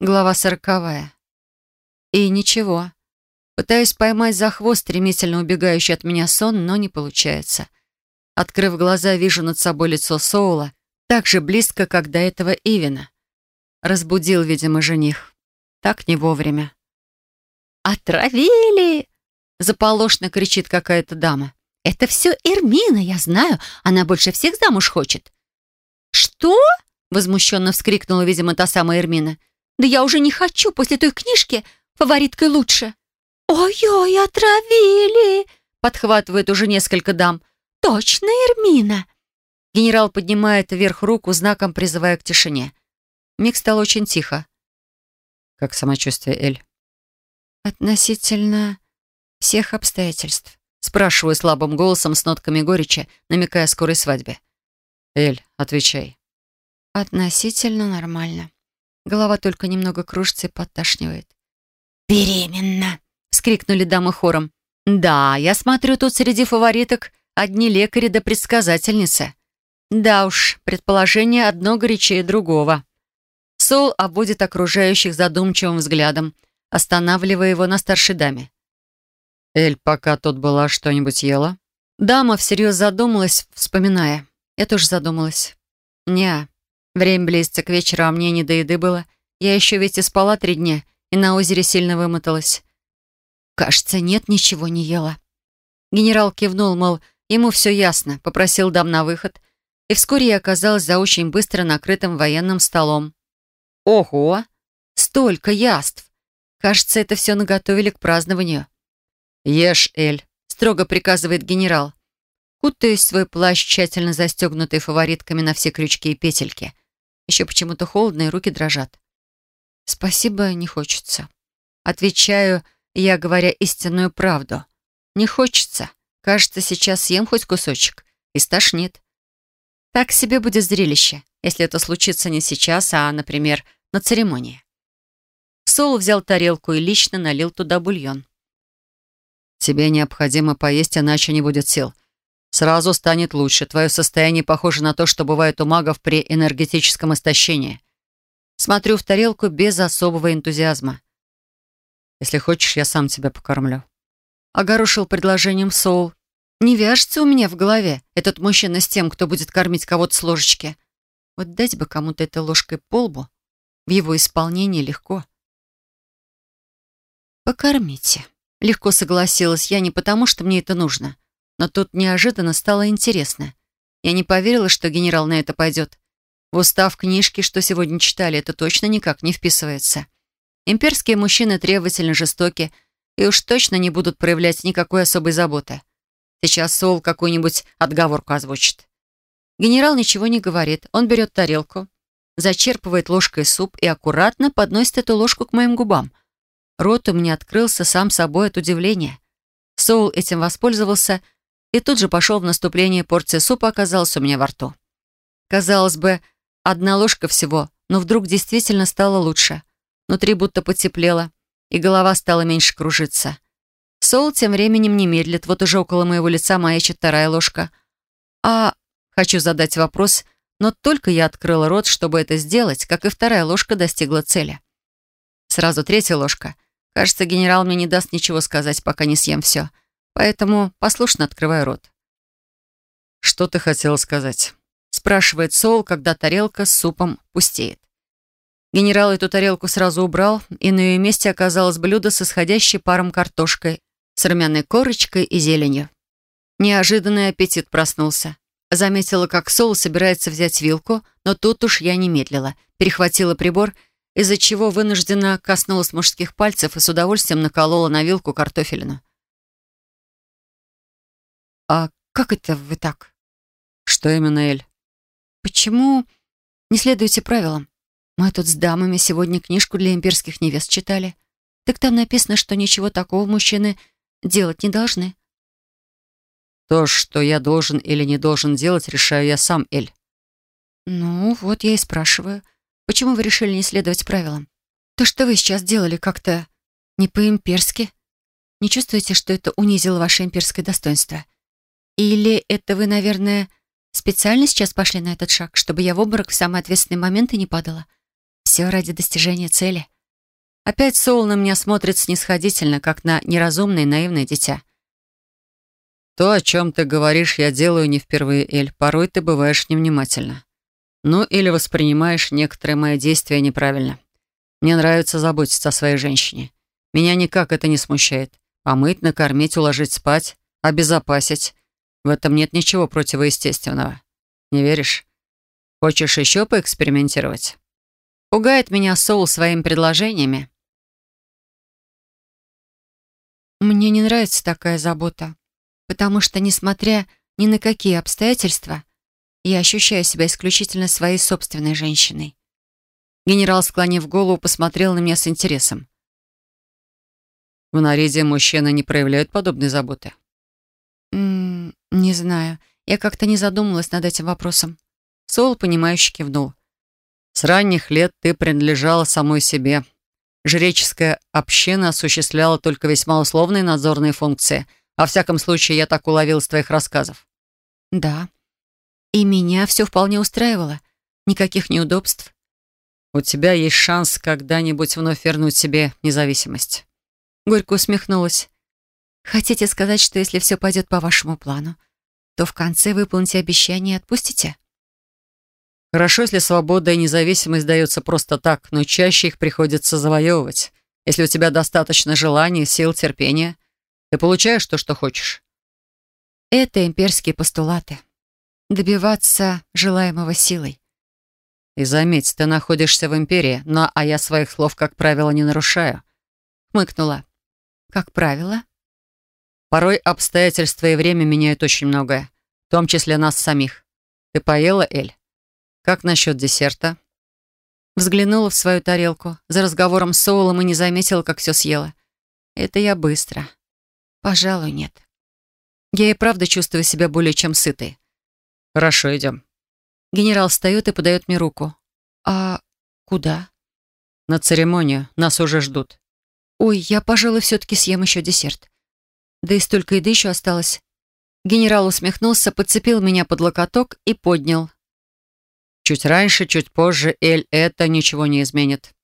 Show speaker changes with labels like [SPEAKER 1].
[SPEAKER 1] Глава сороковая. И ничего. Пытаюсь поймать за хвост стремительно убегающий от меня сон, но не получается. Открыв глаза, вижу над собой лицо Соула, так же близко, как до этого Ивина. Разбудил, видимо, жених. Так не вовремя.
[SPEAKER 2] «Отравили!»
[SPEAKER 1] — заполошно кричит какая-то дама.
[SPEAKER 2] «Это все Эрмина, я знаю. Она больше всех замуж хочет».
[SPEAKER 1] «Что?» — возмущенно вскрикнула, видимо, та самая Эрмина.
[SPEAKER 2] «Да я уже не хочу. После той книжки фавориткой лучше». «Ой-ой, отравили!» — подхватывает уже несколько дам. «Точно, Эрмина!»
[SPEAKER 1] Генерал поднимает вверх руку, знаком призывая к тишине. Миг стало очень тихо. «Как самочувствие, Эль?» «Относительно всех обстоятельств», спрашиваю слабым голосом с нотками горечи, намекая о скорой свадьбе. «Эль, отвечай». «Относительно нормально. Голова только немного кружится и подташнивает».
[SPEAKER 2] «Беременна!» — вскрикнули дамы хором.
[SPEAKER 1] «Да, я смотрю, тут среди фавориток одни лекари да предсказательницы. Да уж, предположение одно горячее другого». Сол обводит окружающих задумчивым взглядом, останавливая его на старшей даме. «Эль, пока тут была, что-нибудь ела?» Дама всерьез задумалась, вспоминая. Я тоже задумалась. «Не, время близится к вечеру, а мне не до еды было. Я еще ведь и спала три дня, и на озере сильно вымоталась.
[SPEAKER 2] «Кажется, нет, ничего не ела».
[SPEAKER 1] Генерал кивнул, мол, ему все ясно, попросил дам на выход, и вскоре я оказалась за очень быстро накрытым военным столом. Ого! Столько яств! Кажется, это все наготовили к празднованию. «Ешь, Эль», — строго приказывает генерал. Кутаюсь в свой плащ, тщательно застегнутый фаворитками на все крючки и петельки. Еще почему-то холодно, и руки дрожат. «Спасибо, не хочется». Отвечаю, я говоря истинную правду. Не хочется. Кажется, сейчас съем хоть кусочек. И стошнит. Так себе будет зрелище, если это случится не сейчас, а, например, на церемонии. Сол взял тарелку и лично налил туда бульон. «Тебе необходимо поесть, иначе не будет сил. Сразу станет лучше. Твое состояние похоже на то, что бывает у магов при энергетическом истощении. Смотрю в тарелку без особого энтузиазма. Если хочешь, я сам тебя покормлю. Огорошил предложением Соул. Не вяжется у меня в голове этот мужчина с тем, кто будет кормить кого-то с ложечки. Вот дать бы кому-то этой ложкой по лбу. В его исполнении легко. «Покормите». Легко согласилась я не потому, что мне это нужно. Но тут неожиданно стало интересно. Я не поверила, что генерал на это пойдет. В устав книжки, что сегодня читали, это точно никак не вписывается. Имперские мужчины требовательно жестоки и уж точно не будут проявлять никакой особой заботы. Сейчас Сол какую-нибудь отговорку озвучит. Генерал ничего не говорит. Он берет тарелку, зачерпывает ложкой суп и аккуратно подносит эту ложку к моим губам. Рот у меня открылся сам собой от удивления. Соул этим воспользовался и тут же пошел в наступление. Порция супа оказалась у меня во рту. Казалось бы, Одна ложка всего, но вдруг действительно стало лучше. Внутри будто потеплело, и голова стала меньше кружиться. Сол тем временем не медлит, вот уже около моего лица маячит вторая ложка. А хочу задать вопрос, но только я открыла рот, чтобы это сделать, как и вторая ложка достигла цели. Сразу третья ложка. Кажется, генерал мне не даст ничего сказать, пока не съем все. Поэтому послушно открываю рот. «Что ты хотела сказать?» спрашивает Соул, когда тарелка с супом пустеет. Генерал эту тарелку сразу убрал, и на ее месте оказалось блюдо с исходящей паром картошкой, с румяной корочкой и зеленью. Неожиданный аппетит проснулся. Заметила, как Соул собирается взять вилку, но тут уж я не медлила. Перехватила прибор, из-за чего вынуждена коснулась мужских пальцев и с удовольствием наколола на вилку картофелину. «А как это вы так?» «Что именно, Эль?» Почему не следуете правилам? Мы тут с дамами сегодня книжку для имперских невест читали. Так там написано, что ничего такого мужчины делать не должны. То, что я должен или не должен делать, решаю я сам, Эль. Ну, вот я и спрашиваю. Почему вы решили не следовать правилам? То, что вы сейчас делали, как-то не по-имперски. Не чувствуете, что это унизило ваше имперское достоинство? Или это вы, наверное, Специально сейчас пошли на этот шаг, чтобы я в обморок в самый ответственный момент и не падала.
[SPEAKER 2] Все ради достижения цели.
[SPEAKER 1] Опять Соул на меня смотрит снисходительно, как на неразумное и наивное дитя. То, о чем ты говоришь, я делаю не впервые, Эль. Порой ты бываешь невнимательна. Ну, или воспринимаешь некоторые мои действия неправильно. Мне нравится заботиться о своей женщине. Меня никак это не смущает. Помыть, накормить, уложить спать, обезопасить. В этом нет ничего противоестественного. Не веришь? Хочешь еще поэкспериментировать? Пугает меня Соул своими предложениями.
[SPEAKER 2] Мне не нравится такая забота, потому что, несмотря ни на какие обстоятельства, я ощущаю себя исключительно своей собственной женщиной.
[SPEAKER 1] Генерал, склонив голову, посмотрел на меня с интересом. В наряде мужчины не проявляют подобной заботы?
[SPEAKER 2] М не знаю. Я как-то не задумывалась над этим вопросом. Сол, понимающе кивнул.
[SPEAKER 1] С ранних лет ты принадлежала самой себе. Жреческая община осуществляла только весьма условные надзорные функции. Во всяком случае, я так уловил из твоих рассказов.
[SPEAKER 2] Да. И меня все вполне устраивало. Никаких неудобств.
[SPEAKER 1] У тебя есть шанс когда-нибудь вновь вернуть себе независимость.
[SPEAKER 2] Горько усмехнулась. Хотите сказать, что если все пойдет по вашему плану, то в конце выполните обещание и отпустите?
[SPEAKER 1] Хорошо, если свобода и независимость даются просто так, но чаще их приходится завоевывать. Если у тебя достаточно желаний, сил, терпения, ты получаешь то, что хочешь.
[SPEAKER 2] Это имперские постулаты. Добиваться желаемого силой.
[SPEAKER 1] И заметь, ты находишься в империи, но а я своих слов, как правило, не нарушаю.
[SPEAKER 2] Хмыкнула. Как правило?
[SPEAKER 1] Порой обстоятельства и время меняют очень многое, в том числе нас самих. Ты поела, Эль? Как насчет десерта?
[SPEAKER 2] Взглянула в свою тарелку. За разговором с Соулом и не заметила, как все съела. Это я быстро. Пожалуй, нет. Я и правда чувствую себя более чем сытой.
[SPEAKER 1] Хорошо, идем.
[SPEAKER 2] Генерал встает и подает мне руку. «А куда?»
[SPEAKER 1] «На церемонию. Нас уже ждут».
[SPEAKER 2] «Ой, я, пожалуй, все-таки съем еще десерт. Да и столько еды еще осталось». Генерал усмехнулся, подцепил меня под локоток и поднял.
[SPEAKER 1] «Чуть раньше, чуть позже, Эль, это ничего не изменит.